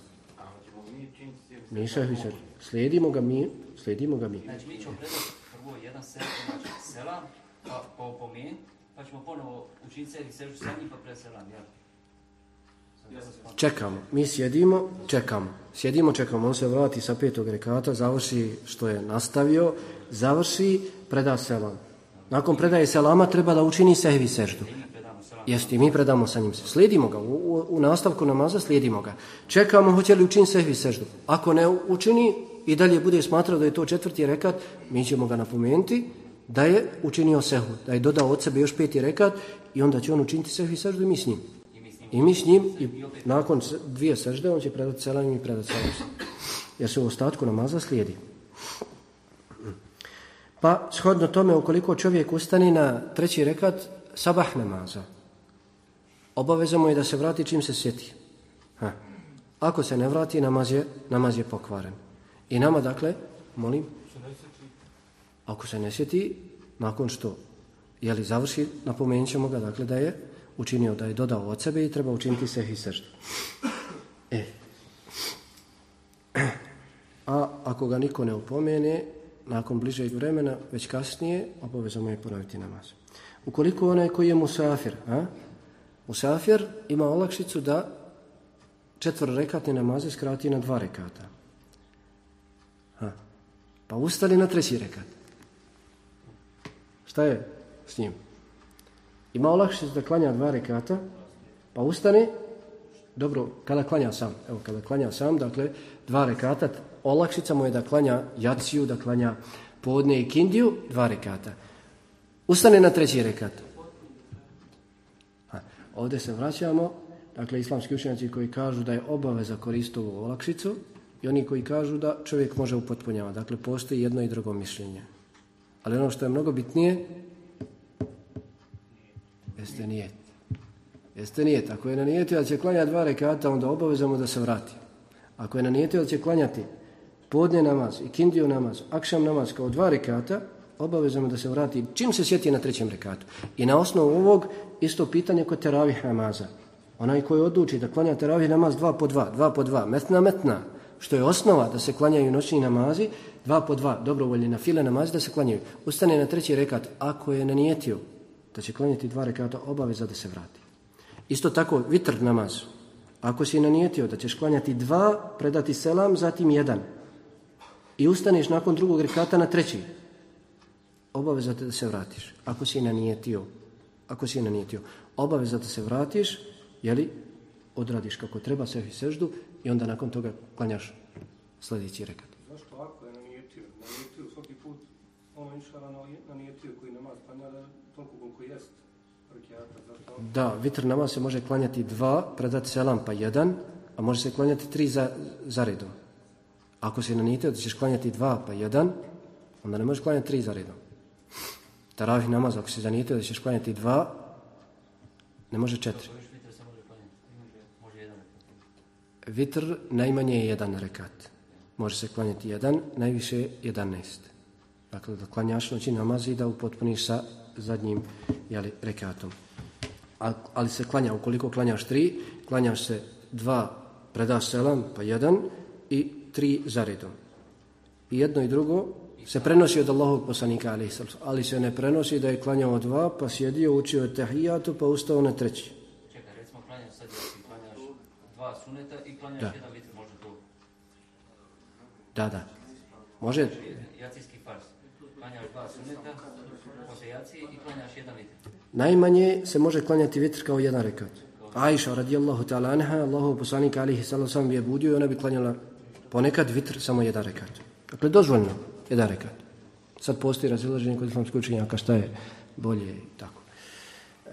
Mi sehvi seždu. Slijedimo ga mi, slijedimo ga mi. Znači mi ćemo predati prvo jedan selam, znači selam, pa, pa opomen, pa ćemo ponovo učiniti sebi sežu sa njim, pa preselam, jel? Čekamo, mi sjedimo, čekamo. Sjedimo, čekamo, on se vrati sa petog rekata, završi što je nastavio, završi, preda selam. Nakon predaje selama treba da učini sehvi seždu. Jeste, mi predamo sa njim. Slijedimo ga, u, u, u nastavku namaza slijedimo ga. Čekamo hoće li učiniti sehvi seždu. Ako ne učini i dalje bude smatrao da je to četvrti rekat, mi ćemo ga napomenuti da je učinio sehu, da je dodao od sebe još peti rekat i onda će on učiniti sehvi seždu i mi s njim. I mi s njim, i nakon dvije sežde, on će predati selam i predati selam. Jer se u ostatku namaza slijedi. Pa, shodno tome, ukoliko čovjek ustani na treći rekat, sabah namaza, obavezamo je da se vrati čim se sjeti. Ha. Ako se ne vrati, namaz je, namaz je pokvaren. I nama, dakle, molim, ako se ne sjeti, nakon što, jeli završi, napomenut ćemo ga, dakle, da je učinio, da je dodao od sebe i treba učiniti seh i. E. A ako ga niko ne upomene, nakon bližeg vremena, već kasnije, obavezamo je ponoviti namaz. Ukoliko onaj koji je musafir, a? musafir ima olakšicu da četvr rekatne namaze skrati na dva rekata. A? Pa ustali na treći rekat. Šta je s njim? Ima olakšicu da klanja dva rekata, pa ustane, dobro, kada klanja sam, evo, kada klanja sam, dakle, dva rekata, olakšica mu je da klanja jaciju, da klanja podne i kindiju, dva rekata. Ustane na treći rekat. Ha, ovdje se vraćamo, dakle, islamski učenjaci koji kažu da je obaveza koristiti ovu olakšicu i oni koji kažu da čovjek može upotpunjavati. Dakle, postoji jedno i drugo mišljenje. Ali ono što je mnogo bitnije, jeste nijet. Jeste nijet. Ako je na nijeti da će klanjati dva rekata, onda obavezamo da se vrati. Ako je na nijeti da će klanjati podne namaz i kindiju namaz, akšam namaz kao dva rekata, obavezno mu da se vrati čim se sjeti na trećem rekatu. I na osnovu ovog isto pitanje kod teravih namaza. Onaj koji odluči da klanja teravih namaz dva po dva, dva po dva, metna metna, što je osnova da se klanjaju noćni namazi, dva po dva, dobrovoljni na file namazi da se klanjaju. Ustane na treći rekat, ako je nanijetio da će klanjati dva rekata, obaveza da se vrati. Isto tako, vitr namaz. Ako si nanijetio da ćeš klanjati dva, predati selam, zatim jedan. I ustaneš nakon drugog rekata na treći. Obaveza te da se vratiš. Ako si nanijetio. Ako si nanijetio. Obaveza da se vratiš, jeli, odradiš kako treba, sehi seždu i onda nakon toga klanjaš sljedeći rekat. Zašto ako je nanijetio? Nanijetio svaki put ono inšala nanijetio koji namaz klanja da toliko koliko jest rekiata. Zašto on Da, vitr namaz se može klanjati dva, predati selam pa jedan, a može se klanjati tri za, za redom. Ako si nanijetio da ćeš klanjati dva pa jedan, onda ne možeš klanjati tri za redom. Taravih namaz, ako si zanijetio da ćeš klanjati dva, ne može četiri. Vitr najmanje je jedan rekat. Može se klanjati jedan, najviše jedanest. Dakle, da klanjaš noći namaz i da upotpuniš sa zadnjim jeli, rekatom. Ali se klanja, ukoliko klanjaš tri, klanjaš se dva, predaš selam, pa jedan i tri zaredom. I jedno i drugo se prenosi od Allahovog poslanika, ali, ali se ne prenosi da je klanjao dva, pa sjedio, učio tehijatu, pa ustao na treći. Čekaj, recimo klanjaš sad klanjaš dva suneta i klanjaš Da. jedan vitr, može to. Da, da. Može, Jacijski fars. Klanjaš dva suneta, Najmanje se može klanjati vitr kao jedan rekat. Aisha radijallahu ta'ala anha, Allahov poslanik alihi sallam bi je budio i ona bi klanjala ponekad vitr samo jedan rekat. Dakle, dozvoljno jedan rekat. Sad postoji razilaženje kod islamskih učenjaka šta je bolje i tako.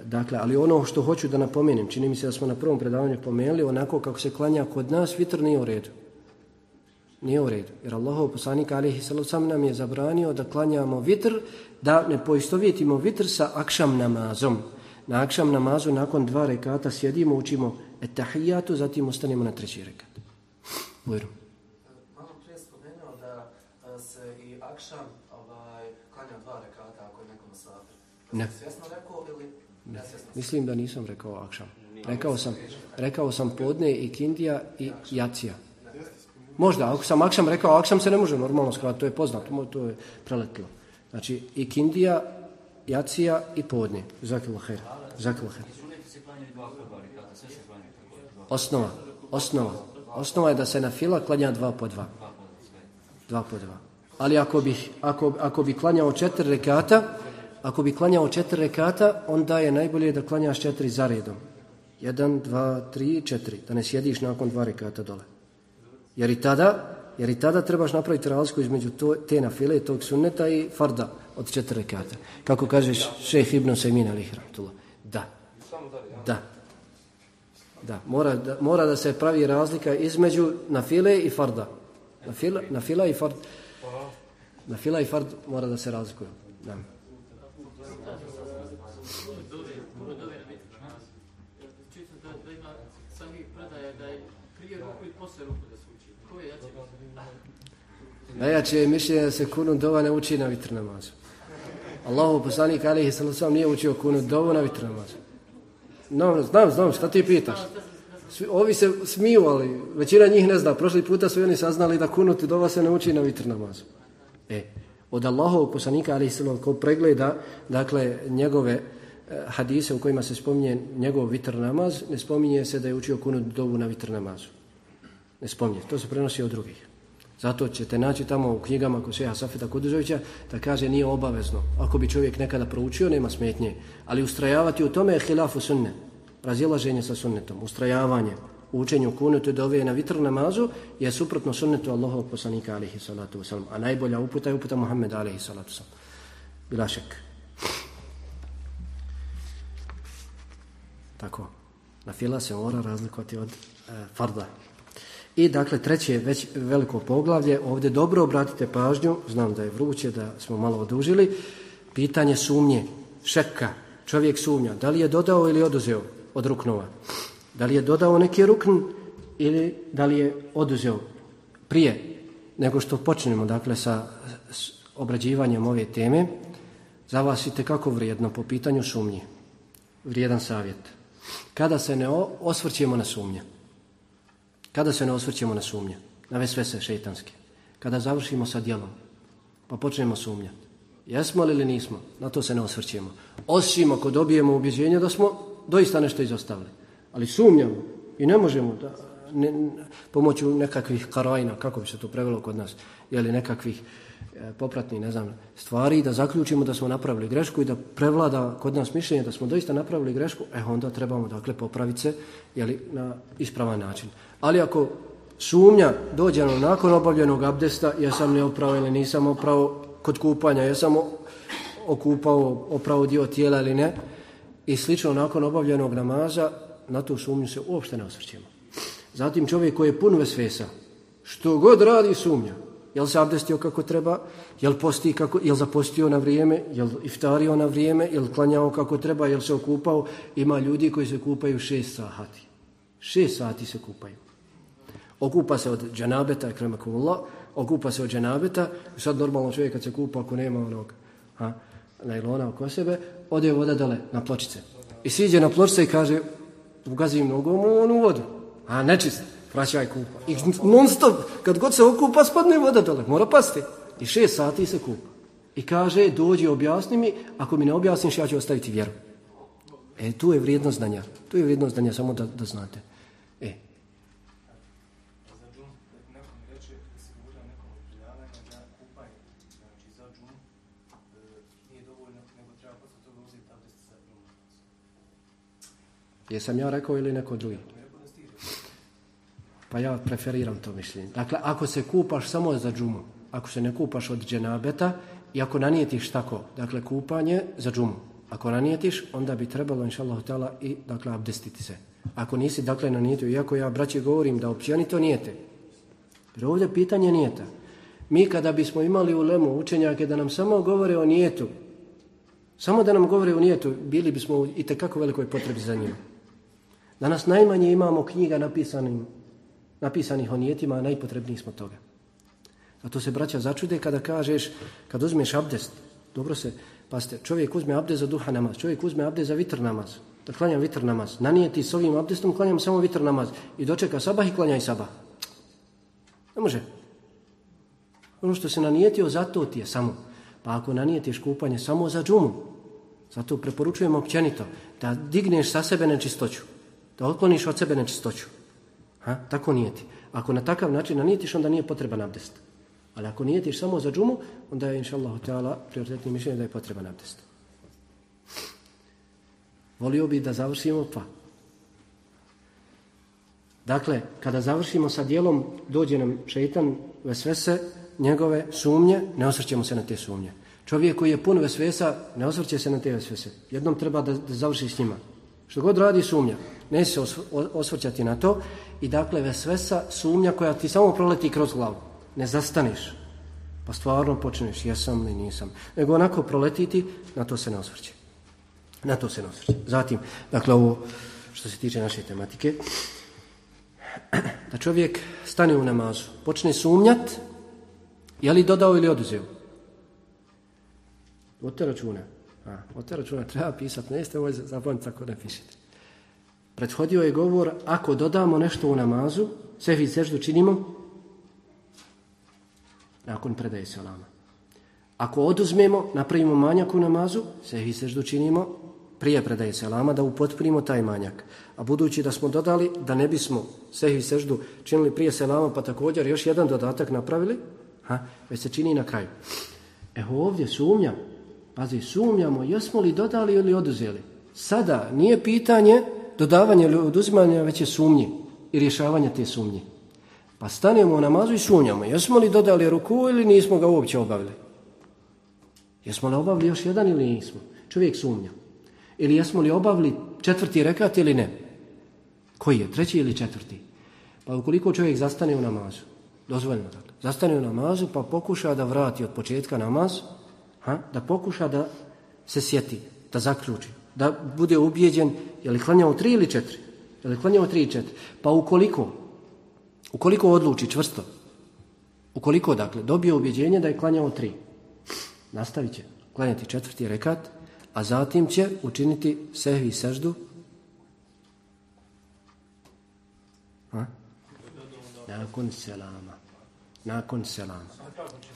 Dakle, ali ono što hoću da napomenem, čini mi se da smo na prvom predavanju pomenuli, onako kako se klanja kod nas, vitr nije u redu. Nije u redu. Jer Allahov poslanik alihi sallam nam je zabranio da klanjamo vitr, da ne poistovjetimo vitr sa akšam namazom. Na akšam namazu nakon dva rekata sjedimo, učimo etahijatu, zatim ostanemo na treći rekat. Bujru. Malo prije spomenuo da a, se i akšam ovaj, klanja dva rekata ako je nekom safir. Ne. Svjesno rekao ili nesvjesno? Mislim da nisam rekao akšam. Rekao sam, rekao sam podne i kindija i jacija. Možda, ako sam akšam rekao, akšam se ne može normalno skratiti, to je poznato, to je preletilo. Znači, i kindija, jacija i podne. Zakilo her. Zakilo her. Osnova, osnova. Osnova je da se na fila klanja dva po dva. Dva po dva. Ali ako bi, ako, ako bi klanjao četiri rekata, ako bi klanjao četiri rekata, onda je najbolje da klanjaš četiri za redom. Jedan, dva, tri, četiri. Da ne sjediš nakon dva rekata dole. Jer i tada, jer i tada trebaš napraviti razliku između to, te na file, tog sunneta i farda od četiri rekata. Kako kažeš šejh Ibn Sajmin alih rahmatullah. Da. Da. Da. Mora, da. mora da se pravi razlika između na file i farda. Na fila, na fila i fard. Na fila i fard mora da se razlikuju. Da. Najjače je mišljenje da se kunut dova ne uči na vitr namazu. Allahu poslanik alihi sallam nije učio kunut dovu na vitr namazu. No, znam, znam, šta ti pitaš? Svi, ovi se smiju, ali većina njih ne zna. Prošli puta su oni saznali da kunut dova se ne uči na vitr namazu. E, od Allahovog poslanika alihi sallam ko pregleda, dakle, njegove eh, hadise u kojima se spominje njegov vitr namaz, ne spominje se da je učio kunut dovu na vitr namazu. Ne spominje, to se prenosi od drugih. Zato ćete naći tamo u knjigama Koseha Safeta Kuduzovića da kaže nije obavezno. Ako bi čovjek nekada proučio, nema smetnje. Ali ustrajavati u tome je hilafu sunne. Razilaženje sa sunnetom. Ustrajavanje u učenju kunutu dove na vitr namazu je suprotno sunnetu Allahovog poslanika alihi salatu wasalam. A najbolja uputa je uputa Muhammeda alihi salatu wasalam. Bila šek. Tako. Na fila se mora razlikovati od e, farda. I dakle, treće već veliko poglavlje, ovdje dobro obratite pažnju, znam da je vruće, da smo malo odužili, pitanje sumnje, šeka, čovjek sumnja, da li je dodao ili oduzeo od ruknova, da li je dodao neki rukn ili da li je oduzeo prije nego što počnemo, dakle, sa obrađivanjem ove teme, za vas i tekako vrijedno po pitanju sumnje. Vrijedan savjet. Kada se ne osvrćemo na sumnje. Kada se ne osvrćemo na sumnje. Na vesvese šeitanske. Kada završimo sa djelom. Pa počnemo sumnjati. Jesmo li ili nismo? Na to se ne osvrćemo. Osim ako dobijemo ubjeđenje da smo doista nešto izostavili. Ali sumnjamo i ne možemo da, ne, pomoću nekakvih karajna, kako bi se to prevelo kod nas, ili nekakvih e, popratnih, ne znam, stvari, da zaključimo da smo napravili grešku i da prevlada kod nas mišljenje da smo doista napravili grešku, e onda trebamo dakle popraviti se jeli, na ispravan način. Ali ako sumnja dođe nam nakon obavljenog abdesta, jesam li oprao ili nisam oprao kod kupanja, jesam o- okupao, oprao dio tijela ili ne, i slično nakon obavljenog namaza, na tu sumnju se uopšte ne osvrćemo. Zatim čovjek koji je pun vesvesa, što god radi sumnja, jel se abdestio kako treba, jel posti kako, jel zapostio na vrijeme, jel iftario na vrijeme, jel klanjao kako treba, jel se okupao, ima ljudi koji se kupaju šest sati. Šest sati se kupaju. Okupa se od džanabeta, kremakumullah, okupa se od džanabeta, sad normalno čovjek kad se kupa, ako nema onog ha, najlona oko sebe, ode voda dole na pločice. I siđe na pločice i kaže, ugazim nogom u onu vodu. A nečist, vraćaj kupa. I non stop, kad god se okupa, spadne voda dole, mora pasti. I šest sati se kupa. I kaže, dođi objasni mi, ako mi ne objasniš, ja ću ostaviti vjeru. E, tu je vrijednost znanja. Tu je vrijednost znanja, samo da, da znate. E, Za džum, neko mi reče da se guda nekom od predavanjima da kupanje, znači za džum, e, nije dovoljno, nego treba posle toga uzeti abdest za džum. Jesam ja rekao ili neko drugi? Pa ja preferiram to mišljenje. Dakle, ako se kupaš samo za džumu, ako se ne kupaš od dženabeta i ako nanijetiš tako, dakle, kupanje za džumu, ako nanijetiš, onda bi trebalo, inša Allah, i, dakle, abdestiti se. Ako nisi, dakle, nanijetio, iako ja, braći, govorim da općenito nijete, jer ovdje pitanje nijeta. Mi kada bismo imali u lemu učenjake da nam samo govore o nijetu, samo da nam govore o nijetu, bili bismo u itekako velikoj potrebi za njima. Danas najmanje imamo knjiga napisanim, napisanih o nijetima, a najpotrebnijih smo toga. Zato se braća začude kada kažeš, kad uzmeš abdest, dobro se, paste, čovjek uzme abdest za duha namaz, čovjek uzme abdest za vitr namaz, da klanjam vitr namaz, nanijeti s ovim abdestom, klanjam samo vitr namaz i dočeka sabah i klanja i sabah. Ne može. Ono što se nanijetio, zato ti je samo. Pa ako nanijetiš kupanje samo za džumu, zato preporučujemo općenito da digneš sa sebe nečistoću, da otkloniš od sebe nečistoću. Ha? Tako nijeti. Ako na takav način nanijetiš, onda nije potreban abdest. Ali ako nijetiš samo za džumu, onda je, inša Allah, prioritetni mišljenje da je potreban abdest. Volio bi da završimo pa. Dakle, kada završimo sa dijelom, dođe nam šeitan vesvese, njegove sumnje, ne osvrćemo se na te sumnje. Čovjek koji je pun vesvesa, ne osvrće se na te vesvese. Jednom treba da, da završi s njima. Što god radi sumnja, ne se osv- osvrćati na to. I dakle, vesvesa, sumnja koja ti samo proleti kroz glavu. Ne zastaneš. Pa stvarno počneš, jesam li, nisam. Nego onako proletiti, na to se ne osvrće. Na to se ne osvrće. Zatim, dakle, ovo što se tiče naše tematike, da čovjek stane u namazu, počne sumnjat, je li dodao ili oduzeo? Ote računa. A, ote računa treba pisati, neste ovo zapamtiti ako ne pišete. Prethodio je govor, ako dodamo nešto u namazu, sehvi seždu činimo nakon predaje salama. Ako oduzmemo, napravimo manjak u namazu, sehvi seždu činimo prije predaje selama da upotpunimo taj manjak. A budući da smo dodali da ne bismo sehvi seždu činili prije selama pa također još jedan dodatak napravili, ha, već se čini na kraju. E ovdje sumnja, pazi, sumnjamo jesmo li dodali ili oduzeli. Sada nije pitanje dodavanja ili već je sumnje i rješavanje te sumnje. Pa stanemo u namazu i sumnjamo, jesmo li dodali ruku ili nismo ga uopće obavili. Jesmo li obavili još jedan ili nismo? Čovjek sumnja. Ili jesmo li obavili četvrti rekat ili ne? Koji je? Treći ili četvrti? Pa ukoliko čovjek zastane u namazu, dozvoljeno dakle, zastane u namazu pa pokuša da vrati od početka namaz, ha, da pokuša da se sjeti, da zaključi, da bude ubijeđen je li klanjao tri ili četiri, je li klanjao tri i četiri. Pa ukoliko, ukoliko odluči čvrsto, ukoliko dakle dobije ubjeđenje da je klanjao tri, nastavit će klanjati četvrti rekat, a zatim će učiniti sehvi seždu. Ha? Nakon selama. Nakon selama. Znači.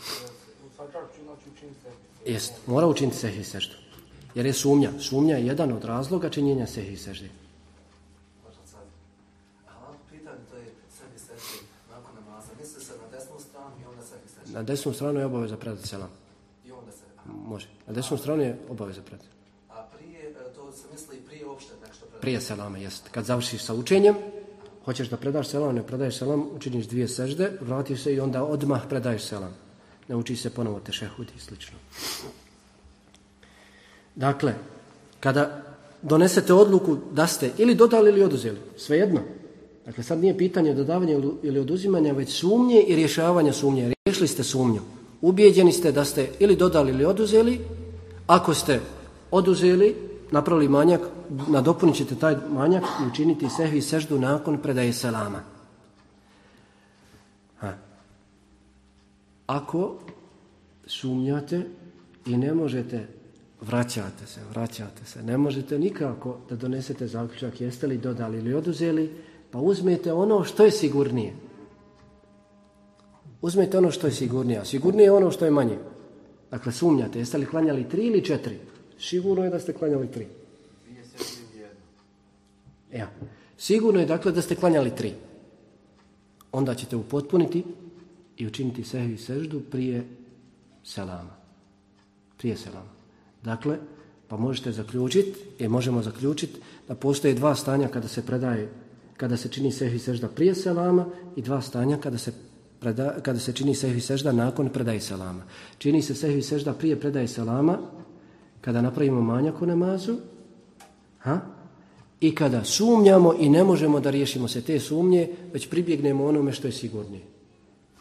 Jest, mora učiniti sehvi seždu. Jer je sumnja. Sumnja je jedan od razloga činjenja sehvi sežde. Možda sad. A ovako pitanje, to je sebi sežde nakon namaza. Misli se na desnu stranu i sežde. Na desnu stranu je obaveza predati selam. I onda se... Može. Na desnu stranu je obaveza predati. A prije, e, to se misli prije uopšte nek što preda. Prije selama, jest. Kad završiš sa učenjem, hoćeš da predaš selam, ne predaješ selam, učiniš dvije sežde, vratiš se i onda odmah predaješ selam. Ne uči se ponovo tešehud i slično. Dakle, kada donesete odluku da ste ili dodali ili oduzeli, svejedno. Dakle, sad nije pitanje dodavanja ili- oduzimanja, već sumnje i rješavanja sumnje. Riješili ste sumnju. Ubijeđeni ste da ste ili dodali ili oduzeli. Ako ste oduzeli, napravili manjak, nadopunit ćete taj manjak i učiniti sehvi seždu nakon predaje selama. Ha. Ako sumnjate i ne možete, vraćate se, vraćate se, ne možete nikako da donesete zaključak jeste li dodali ili oduzeli, pa uzmete ono što je sigurnije. Uzmete ono što je sigurnije, a sigurnije je ono što je manje. Dakle, sumnjate, jeste li klanjali tri ili četiri? Sigurno je da ste klanjali tri. Ja. Sigurno je dakle da ste klanjali tri. Onda ćete upotpuniti i učiniti sehvi seždu prije selama. Prije selama. Dakle, pa možete zaključiti, i možemo zaključiti da postoje dva stanja kada se predaje, kada se čini sehvi sežda prije selama i dva stanja kada se preda, kada se čini sehvi sežda nakon predaje selama. Čini se sehvi sežda prije predaje selama kada napravimo manjak u namazu, ha? I kada sumnjamo i ne možemo da riješimo se te sumnje, već pribjegnemo onome što je sigurnije.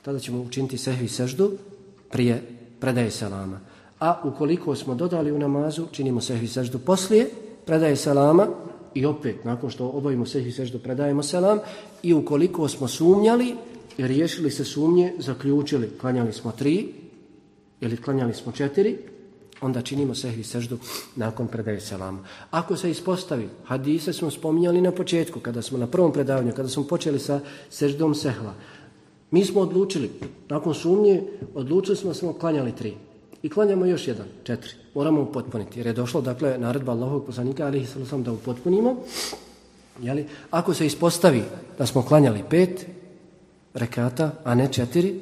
Tada ćemo učiniti sehvi seždu prije predaje selama. A ukoliko smo dodali u namazu, činimo sehvi seždu poslije predaje selama i opet, nakon što obavimo sehvi seždu, predajemo selam i ukoliko smo sumnjali i riješili se sumnje, zaključili, klanjali smo tri ili klanjali smo četiri, onda činimo sehvi seždu nakon predaje selama. Ako se ispostavi, hadise smo spominjali na početku, kada smo na prvom predavanju, kada smo počeli sa seždom sehva, mi smo odlučili, nakon sumnje, odlučili smo da smo klanjali tri. I klanjamo još jedan, četiri. Moramo upotpuniti, jer je došlo, dakle, naredba Allahovog poslanika, ali sam da upotpunimo. Jeli? Ako se ispostavi da smo klanjali pet rekata, a ne četiri,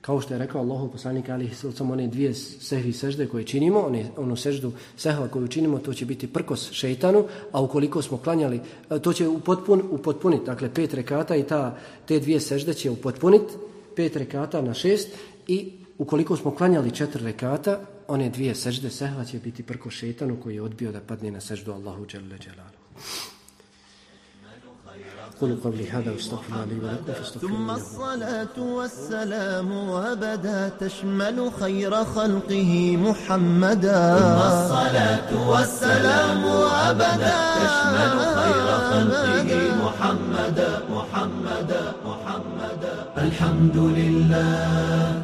kao što je rekao Allahov poslanik ali sam one dvije sehvi sežde koje činimo, one, onu seždu sehva koju činimo, to će biti prkos šeitanu, a ukoliko smo klanjali, to će upotpun, upotpuniti, dakle pet rekata i ta, te dvije sežde će upotpuniti, pet rekata na šest i ukoliko smo klanjali četiri rekata, one dvije sežde sehva će biti prkos šeitanu koji je odbio da padne na seždu Allahu Đelle Đelalu. قولوا قولي هذا واستغفر لي ولكم ثم الصلاة والسلام أبدا تشمل خير خلقه محمدا ثم الصلاة والسلام أبدا تشمل خير خلقه محمدا محمدا محمدا الحمد لله